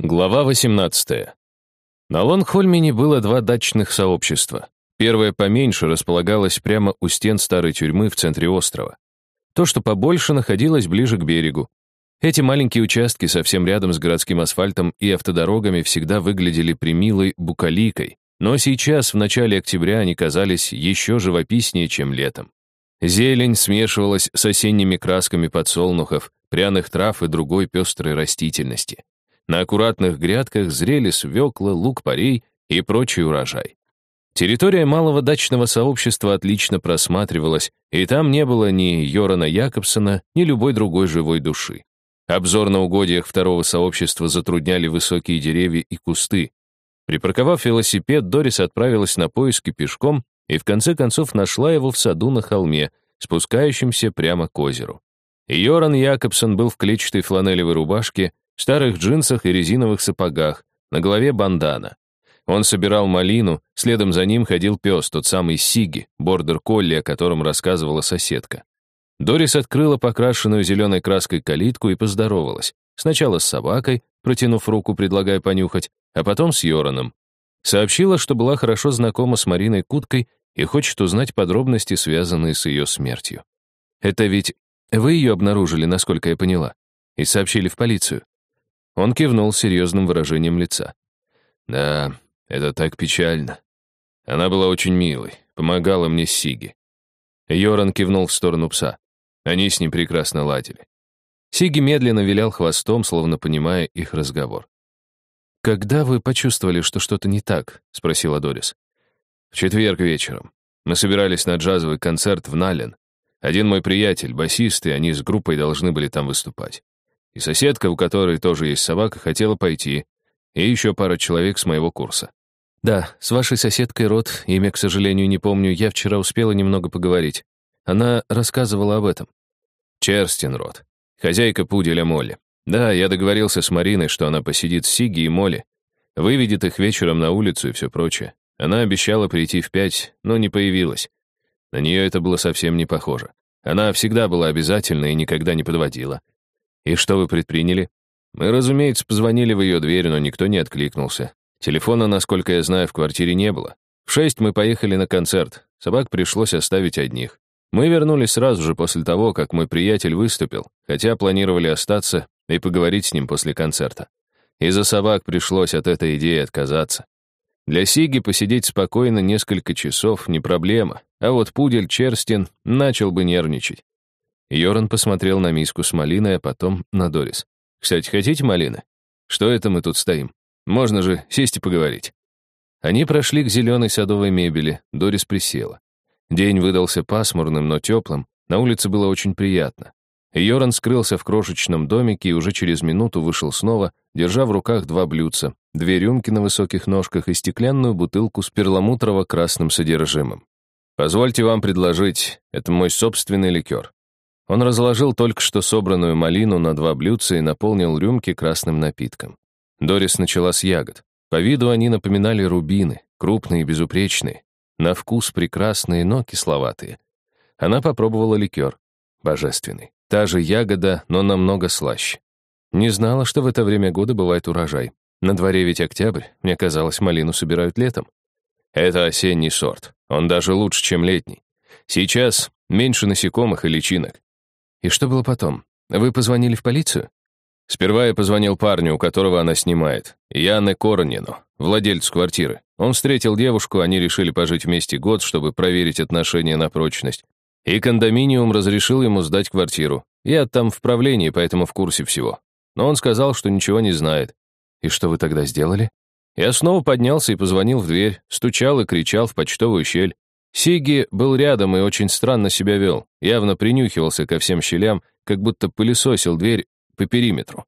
Глава 18. На Лонгхольмене было два дачных сообщества. Первое поменьше располагалось прямо у стен старой тюрьмы в центре острова. То, что побольше, находилось ближе к берегу. Эти маленькие участки совсем рядом с городским асфальтом и автодорогами всегда выглядели примилой букаликой, но сейчас, в начале октября, они казались еще живописнее, чем летом. Зелень смешивалась с осенними красками подсолнухов, пряных трав и другой пестрой растительности. На аккуратных грядках зрели свекла, лук-порей и прочий урожай. Территория малого дачного сообщества отлично просматривалась, и там не было ни Йорана Якобсона, ни любой другой живой души. Обзор на угодьях второго сообщества затрудняли высокие деревья и кусты. Припарковав велосипед, Дорис отправилась на поиски пешком и в конце концов нашла его в саду на холме, спускающемся прямо к озеру. Йоран Якобсон был в клетчатой фланелевой рубашке, в старых джинсах и резиновых сапогах, на голове бандана. Он собирал малину, следом за ним ходил пес, тот самый Сиги, бордер-колли, о котором рассказывала соседка. Дорис открыла покрашенную зеленой краской калитку и поздоровалась. Сначала с собакой, протянув руку, предлагая понюхать, а потом с Йораном. Сообщила, что была хорошо знакома с Мариной Куткой и хочет узнать подробности, связанные с ее смертью. «Это ведь вы ее обнаружили, насколько я поняла, и сообщили в полицию?» Он кивнул с серьезным выражением лица. «Да, это так печально. Она была очень милой, помогала мне с Сиги». Йоран кивнул в сторону пса. Они с ним прекрасно ладили. Сиги медленно вилял хвостом, словно понимая их разговор. «Когда вы почувствовали, что что-то не так?» — спросила Дорис. «В четверг вечером. Мы собирались на джазовый концерт в Нален. Один мой приятель, басист, и они с группой должны были там выступать. И соседка, у которой тоже есть собака, хотела пойти. И еще пара человек с моего курса. Да, с вашей соседкой Рот, имя, к сожалению, не помню, я вчера успела немного поговорить. Она рассказывала об этом. Черстин Рот, хозяйка пуделя Молли. Да, я договорился с Мариной, что она посидит с Сиги и Молли, выведет их вечером на улицу и все прочее. Она обещала прийти в пять, но не появилась. На нее это было совсем не похоже. Она всегда была обязательна и никогда не подводила. «И что вы предприняли?» «Мы, разумеется, позвонили в ее дверь, но никто не откликнулся. Телефона, насколько я знаю, в квартире не было. В шесть мы поехали на концерт. Собак пришлось оставить одних. Мы вернулись сразу же после того, как мой приятель выступил, хотя планировали остаться и поговорить с ним после концерта. Из-за собак пришлось от этой идеи отказаться. Для Сиги посидеть спокойно несколько часов не проблема, а вот пудель Черстин начал бы нервничать. Йоран посмотрел на миску с малиной, а потом на Дорис. «Кстати, хотите малины? Что это мы тут стоим? Можно же сесть и поговорить». Они прошли к зеленой садовой мебели, Дорис присела. День выдался пасмурным, но теплым, на улице было очень приятно. Йоран скрылся в крошечном домике и уже через минуту вышел снова, держа в руках два блюдца, две рюмки на высоких ножках и стеклянную бутылку с перламутрово-красным содержимым. «Позвольте вам предложить, это мой собственный ликер. Он разложил только что собранную малину на два блюдца и наполнил рюмки красным напитком. Дорис начала с ягод. По виду они напоминали рубины, крупные и безупречные. На вкус прекрасные, но кисловатые. Она попробовала ликер. Божественный. Та же ягода, но намного слаще. Не знала, что в это время года бывает урожай. На дворе ведь октябрь, мне казалось, малину собирают летом. Это осенний сорт. Он даже лучше, чем летний. Сейчас меньше насекомых и личинок. И что было потом? Вы позвонили в полицию? Сперва я позвонил парню, у которого она снимает, Яне Коронину, владельцу квартиры. Он встретил девушку, они решили пожить вместе год, чтобы проверить отношения на прочность. И кондоминиум разрешил ему сдать квартиру. Я там в правлении, поэтому в курсе всего. Но он сказал, что ничего не знает. И что вы тогда сделали? Я снова поднялся и позвонил в дверь, стучал и кричал в почтовую щель. Сиги был рядом и очень странно себя вел, явно принюхивался ко всем щелям, как будто пылесосил дверь по периметру.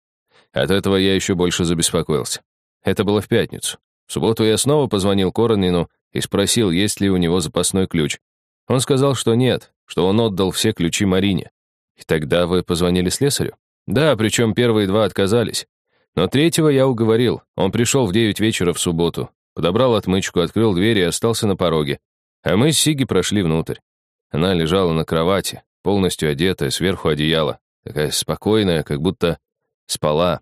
От этого я еще больше забеспокоился. Это было в пятницу. В субботу я снова позвонил Коронину и спросил, есть ли у него запасной ключ. Он сказал, что нет, что он отдал все ключи Марине. И тогда вы позвонили слесарю? Да, причем первые два отказались. Но третьего я уговорил. Он пришел в девять вечера в субботу, подобрал отмычку, открыл дверь и остался на пороге. А мы с Сиги прошли внутрь. Она лежала на кровати, полностью одетая, сверху одеяло, такая спокойная, как будто спала.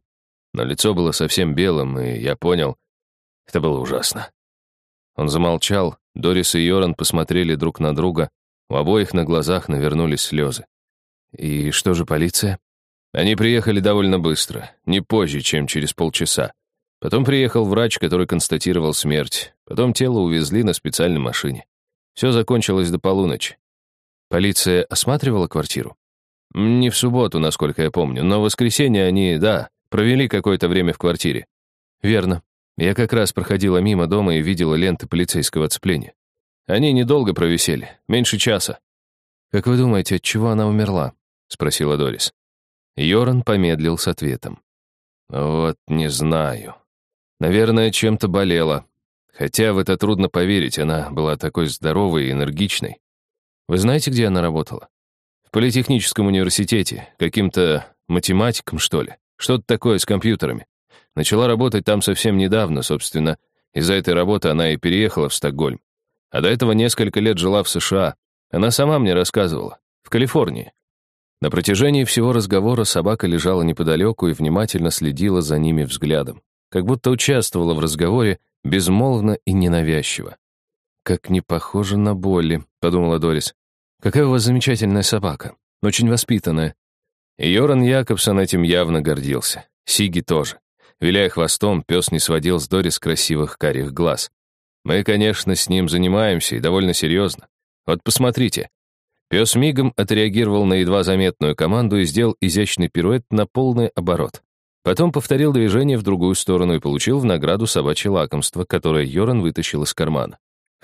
но лицо было совсем белым, и я понял, это было ужасно. Он замолчал, Дорис и Йоран посмотрели друг на друга, у обоих на глазах навернулись слезы. «И что же полиция?» Они приехали довольно быстро, не позже, чем через полчаса. Потом приехал врач, который констатировал смерть. Потом тело увезли на специальной машине. Все закончилось до полуночи. Полиция осматривала квартиру? Не в субботу, насколько я помню, но в воскресенье они, да, провели какое-то время в квартире. Верно. Я как раз проходила мимо дома и видела ленты полицейского оцепления. Они недолго провисели, меньше часа. «Как вы думаете, от чего она умерла?» — спросила Дорис. Йоран помедлил с ответом. «Вот не знаю. Наверное, чем-то болела. Хотя в это трудно поверить, она была такой здоровой и энергичной. Вы знаете, где она работала? В политехническом университете, каким-то математиком, что ли. Что-то такое с компьютерами. Начала работать там совсем недавно, собственно. Из-за этой работы она и переехала в Стокгольм. А до этого несколько лет жила в США. Она сама мне рассказывала. В Калифорнии. На протяжении всего разговора собака лежала неподалеку и внимательно следила за ними взглядом, как будто участвовала в разговоре безмолвно и ненавязчиво. «Как не похоже на Болли», — подумала Дорис. «Какая у вас замечательная собака, очень воспитанная». И Йоран Якобсон этим явно гордился. Сиги тоже. Виляя хвостом, пес не сводил с Дорис красивых карих глаз. «Мы, конечно, с ним занимаемся, и довольно серьезно. Вот посмотрите, Пес мигом отреагировал на едва заметную команду и сделал изящный пируэт на полный оборот. Потом повторил движение в другую сторону и получил в награду собачье лакомство, которое Йоран вытащил из кармана.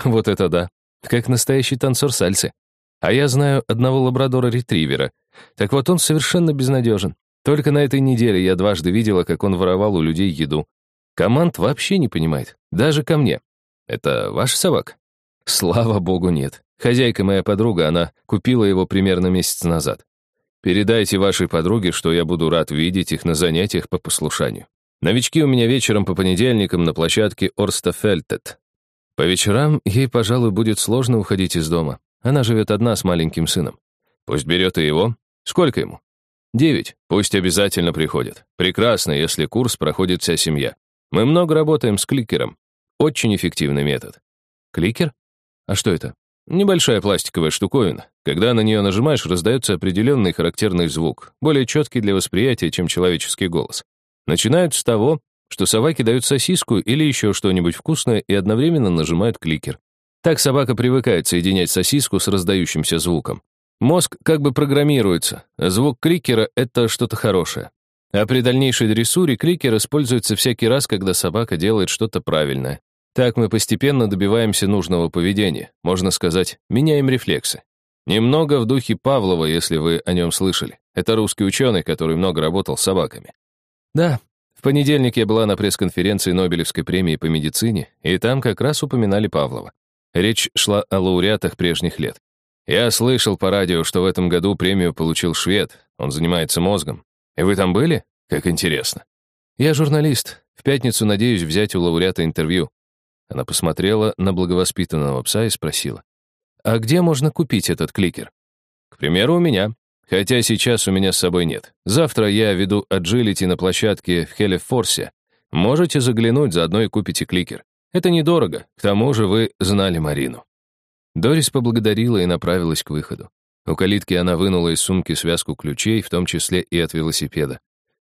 Вот это да! Как настоящий танцор сальсы. А я знаю одного лабрадора-ретривера. Так вот он совершенно безнадежен. Только на этой неделе я дважды видела, как он воровал у людей еду. Команд вообще не понимает. Даже ко мне. Это ваш собак? Слава богу, нет. Хозяйка моя подруга, она купила его примерно месяц назад. Передайте вашей подруге, что я буду рад видеть их на занятиях по послушанию. Новички у меня вечером по понедельникам на площадке Орстафельтет. По вечерам ей, пожалуй, будет сложно уходить из дома. Она живет одна с маленьким сыном. Пусть берет и его. Сколько ему? Девять. Пусть обязательно приходит. Прекрасно, если курс проходит вся семья. Мы много работаем с кликером. Очень эффективный метод. Кликер? А что это? Небольшая пластиковая штуковина. Когда на нее нажимаешь, раздается определенный характерный звук, более четкий для восприятия, чем человеческий голос. Начинают с того, что собаки дают сосиску или еще что-нибудь вкусное и одновременно нажимают кликер. Так собака привыкает соединять сосиску с раздающимся звуком. Мозг как бы программируется, а звук кликера — это что-то хорошее. А при дальнейшей дрессуре кликер используется всякий раз, когда собака делает что-то правильное. Так мы постепенно добиваемся нужного поведения, можно сказать, меняем рефлексы. Немного в духе Павлова, если вы о нем слышали. Это русский ученый, который много работал с собаками. Да, в понедельник я была на пресс-конференции Нобелевской премии по медицине, и там как раз упоминали Павлова. Речь шла о лауреатах прежних лет. Я слышал по радио, что в этом году премию получил швед, он занимается мозгом. И вы там были? Как интересно. Я журналист. В пятницу надеюсь взять у лауреата интервью. Она посмотрела на благовоспитанного пса и спросила. «А где можно купить этот кликер?» «К примеру, у меня. Хотя сейчас у меня с собой нет. Завтра я веду аджилити на площадке в Хелефорсе. Можете заглянуть, заодно и купите кликер. Это недорого, к тому же вы знали Марину». Дорис поблагодарила и направилась к выходу. У калитки она вынула из сумки связку ключей, в том числе и от велосипеда.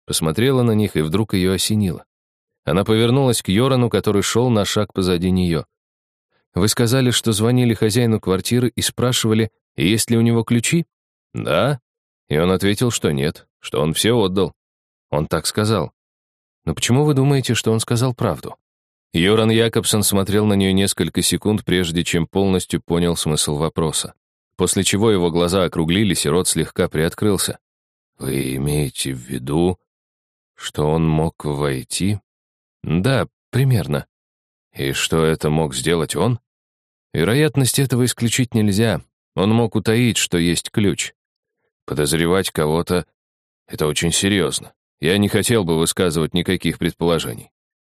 Посмотрела на них, и вдруг ее осенило. Она повернулась к Йорану, который шел на шаг позади нее. «Вы сказали, что звонили хозяину квартиры и спрашивали, есть ли у него ключи?» «Да». И он ответил, что нет, что он все отдал. Он так сказал. «Но почему вы думаете, что он сказал правду?» Йоран Якобсон смотрел на нее несколько секунд, прежде чем полностью понял смысл вопроса. После чего его глаза округлились, и рот слегка приоткрылся. «Вы имеете в виду, что он мог войти да, примерно. И что это мог сделать он? Вероятность этого исключить нельзя. Он мог утаить, что есть ключ. Подозревать кого-то — это очень серьезно. Я не хотел бы высказывать никаких предположений.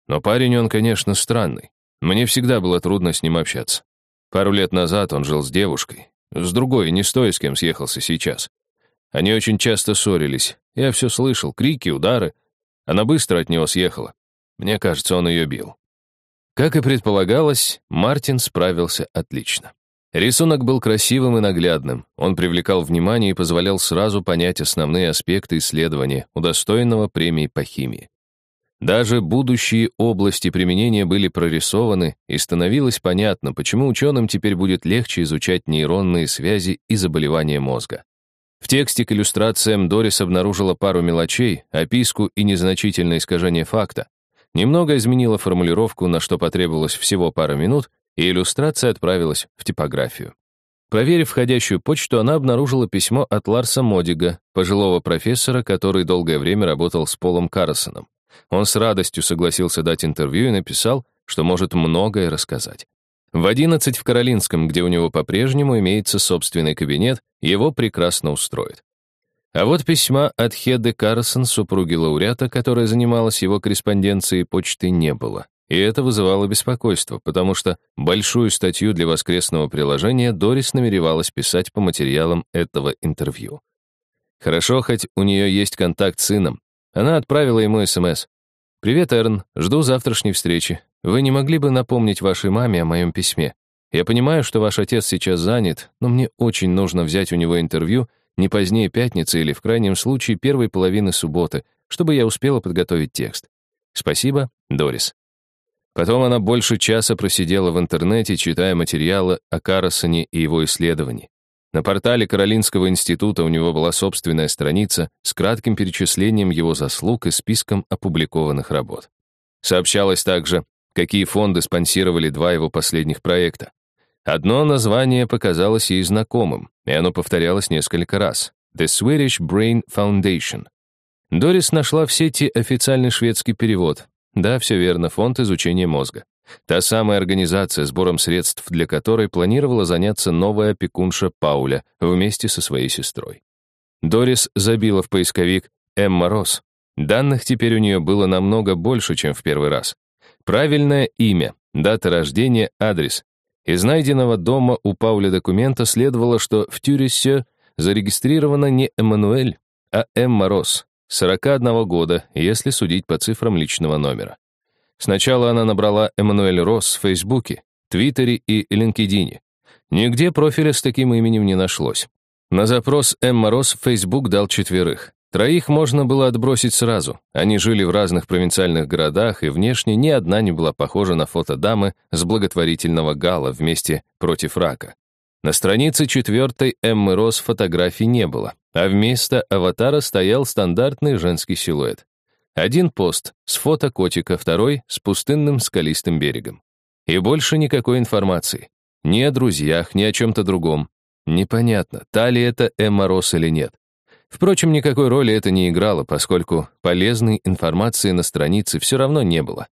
Но парень он, конечно, странный. Мне всегда было трудно с ним общаться. Пару лет назад он жил с девушкой. С другой, не с той, с кем съехался сейчас. Они очень часто ссорились. Я все слышал, крики, удары. Она быстро от него съехала. Мне кажется, он ее бил. Как и предполагалось, Мартин справился отлично. Рисунок был красивым и наглядным. Он привлекал внимание и позволял сразу понять основные аспекты исследования, удостоенного премии по химии. Даже будущие области применения были прорисованы, и становилось понятно, почему ученым теперь будет легче изучать нейронные связи и заболевания мозга. В тексте к иллюстрациям Дорис обнаружила пару мелочей, описку и незначительное искажение факта. Немного изменила формулировку, на что потребовалось всего пара минут, и иллюстрация отправилась в типографию. Проверив входящую почту, она обнаружила письмо от Ларса Модига, пожилого профессора, который долгое время работал с Полом Карросоном. Он с радостью согласился дать интервью и написал, что может многое рассказать. В 11 в Каролинском, где у него по-прежнему имеется собственный кабинет, его прекрасно устроит. А вот письма от Хеды Карсон, супруги лауреата, которая занималась его корреспонденцией почты, не было. И это вызывало беспокойство, потому что большую статью для воскресного приложения Дорис намеревалась писать по материалам этого интервью. Хорошо, хоть у нее есть контакт с сыном, она отправила ему СМС. «Привет, Эрн, жду завтрашней встречи. Вы не могли бы напомнить вашей маме о моем письме? Я понимаю, что ваш отец сейчас занят, но мне очень нужно взять у него интервью не позднее пятницы или, в крайнем случае, первой половины субботы, чтобы я успела подготовить текст. Спасибо, Дорис». Потом она больше часа просидела в интернете, читая материалы о Карасоне и его исследовании. На портале Каролинского института у него была собственная страница с кратким перечислением его заслуг и списком опубликованных работ. Сообщалось также, какие фонды спонсировали два его последних проекта. Одно название показалось ей знакомым, и оно повторялось несколько раз. The Swedish Brain Foundation. Дорис нашла в сети официальный шведский перевод. Да, все верно, фонд изучения мозга. Та самая организация, сбором средств для которой планировала заняться новая опекунша Пауля вместе со своей сестрой. Дорис забила в поисковик «Эмма Росс». Данных теперь у нее было намного больше, чем в первый раз. Правильное имя, дата рождения, адрес. Из найденного дома у Пауля документа следовало, что в Тюресе зарегистрирована не Эммануэль, а Эмма Росс, 41 года, если судить по цифрам личного номера. Сначала она набрала Эммануэль Росс в Фейсбуке, Твиттере и LinkedIn. Нигде профиля с таким именем не нашлось. На запрос Эмма Росс Facebook дал четверых. Троих можно было отбросить сразу. Они жили в разных провинциальных городах, и внешне ни одна не была похожа на фото дамы с благотворительного гала вместе против рака. На странице четвертой Эммы Росс фотографий не было, а вместо аватара стоял стандартный женский силуэт. Один пост с фото котика, второй с пустынным скалистым берегом. И больше никакой информации. Ни о друзьях, ни о чем-то другом. Непонятно, та ли это Эмма Росс или нет. Впрочем, никакой роли это не играло, поскольку полезной информации на странице все равно не было.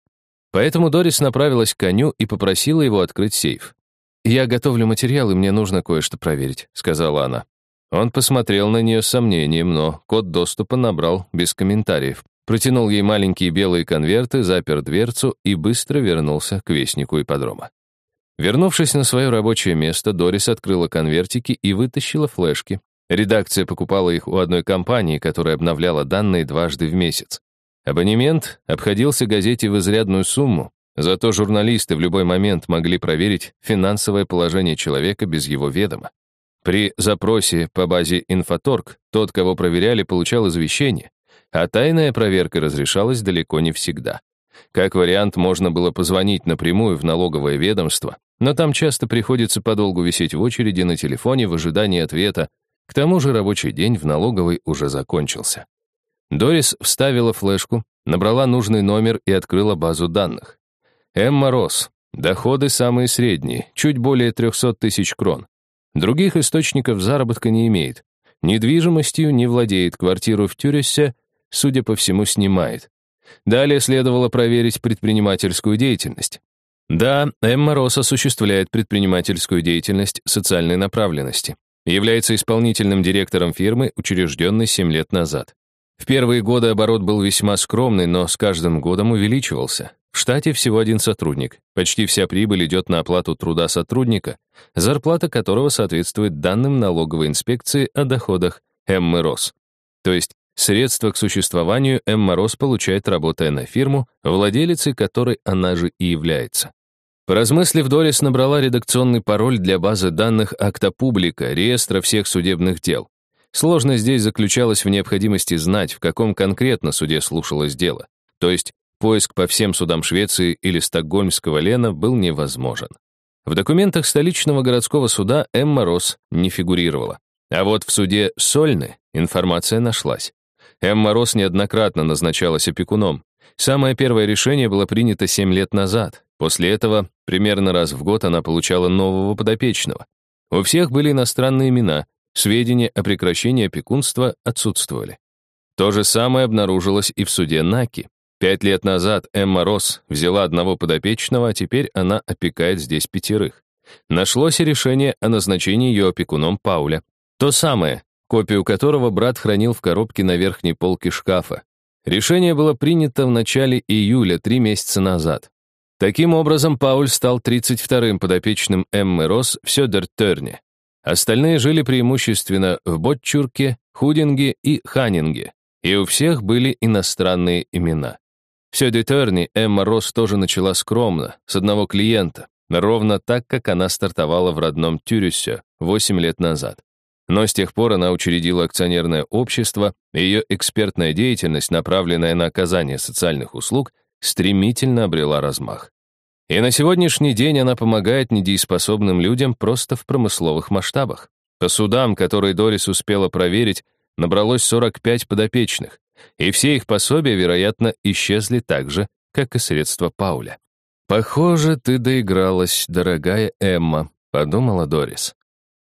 Поэтому Дорис направилась к коню и попросила его открыть сейф. «Я готовлю материал, и мне нужно кое-что проверить», — сказала она. Он посмотрел на нее с сомнением, но код доступа набрал без комментариев, протянул ей маленькие белые конверты, запер дверцу и быстро вернулся к вестнику ипподрома. Вернувшись на свое рабочее место, Дорис открыла конвертики и вытащила флешки. Редакция покупала их у одной компании, которая обновляла данные дважды в месяц. Абонемент обходился газете в изрядную сумму, зато журналисты в любой момент могли проверить финансовое положение человека без его ведома. При запросе по базе «Инфоторг» тот, кого проверяли, получал извещение, а тайная проверка разрешалась далеко не всегда. Как вариант, можно было позвонить напрямую в налоговое ведомство, но там часто приходится подолгу висеть в очереди на телефоне в ожидании ответа. К тому же рабочий день в налоговой уже закончился. Дорис вставила флешку, набрала нужный номер и открыла базу данных. Эмма Росс. Доходы самые средние, чуть более 300 тысяч крон. Других источников заработка не имеет. Недвижимостью не владеет, квартиру в Тюресе судя по всему, снимает. Далее следовало проверить предпринимательскую деятельность. Да, Эмма Росс осуществляет предпринимательскую деятельность социальной направленности. Является исполнительным директором фирмы, учрежденной 7 лет назад. В первые годы оборот был весьма скромный, но с каждым годом увеличивался. В штате всего один сотрудник. Почти вся прибыль идет на оплату труда сотрудника, зарплата которого соответствует данным налоговой инспекции о доходах Эммы Росс. То есть Средства к существованию М. Мороз получает, работая на фирму, владелицей которой она же и является. Поразмыслив, Дорис набрала редакционный пароль для базы данных акта публика, реестра всех судебных дел. Сложность здесь заключалась в необходимости знать, в каком конкретно суде слушалось дело. То есть поиск по всем судам Швеции или стокгольмского Лена был невозможен. В документах столичного городского суда Эмма Росс не фигурировала. А вот в суде Сольны информация нашлась. Эмма Росс неоднократно назначалась опекуном. Самое первое решение было принято 7 лет назад. После этого примерно раз в год она получала нового подопечного. У всех были иностранные имена, сведения о прекращении опекунства отсутствовали. То же самое обнаружилось и в суде Наки. Пять лет назад Эмма Росс взяла одного подопечного, а теперь она опекает здесь пятерых. Нашлось и решение о назначении ее опекуном Пауля. То самое, копию которого брат хранил в коробке на верхней полке шкафа. Решение было принято в начале июля, три месяца назад. Таким образом, Пауль стал 32-м подопечным Эммы Росс в Сёдертерне. Остальные жили преимущественно в Ботчурке, Худинге и Ханинге, и у всех были иностранные имена. В Сёдертерне Эмма Росс тоже начала скромно, с одного клиента, ровно так, как она стартовала в родном Тюрюсе 8 лет назад. Но с тех пор она учредила акционерное общество, и ее экспертная деятельность, направленная на оказание социальных услуг, стремительно обрела размах. И на сегодняшний день она помогает недееспособным людям просто в промысловых масштабах. По судам, которые Дорис успела проверить, набралось 45 подопечных, и все их пособия, вероятно, исчезли так же, как и средства Пауля. «Похоже, ты доигралась, дорогая Эмма», — подумала Дорис.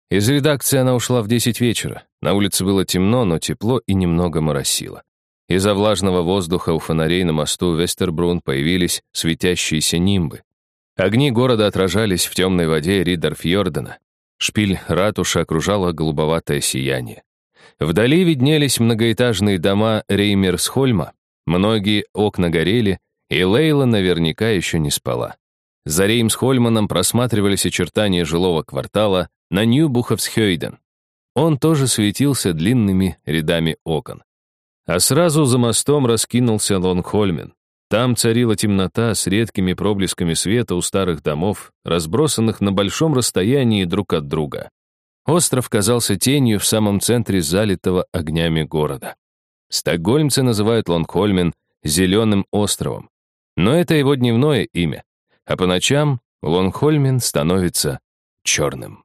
Из редакции она ушла в 10 вечера. На улице было темно, но тепло и немного моросило. Из-за влажного воздуха у фонарей на мосту Вестербрун появились светящиеся нимбы. Огни города отражались в темной воде Ридерфьордена. Шпиль ратуши окружало голубоватое сияние. Вдали виднелись многоэтажные дома Реймерсхольма, многие окна горели, и Лейла наверняка еще не спала. За Реймсхольманом просматривались очертания жилого квартала на Нью-Буховсхёйден. Он тоже светился длинными рядами окон. А сразу за мостом раскинулся Лонгхольмен. Там царила темнота с редкими проблесками света у старых домов, разбросанных на большом расстоянии друг от друга. Остров казался тенью в самом центре залитого огнями города. Стокгольмцы называют Лонгхольмен «зеленым островом». Но это его дневное имя, а по ночам Лонгхольмен становится черным.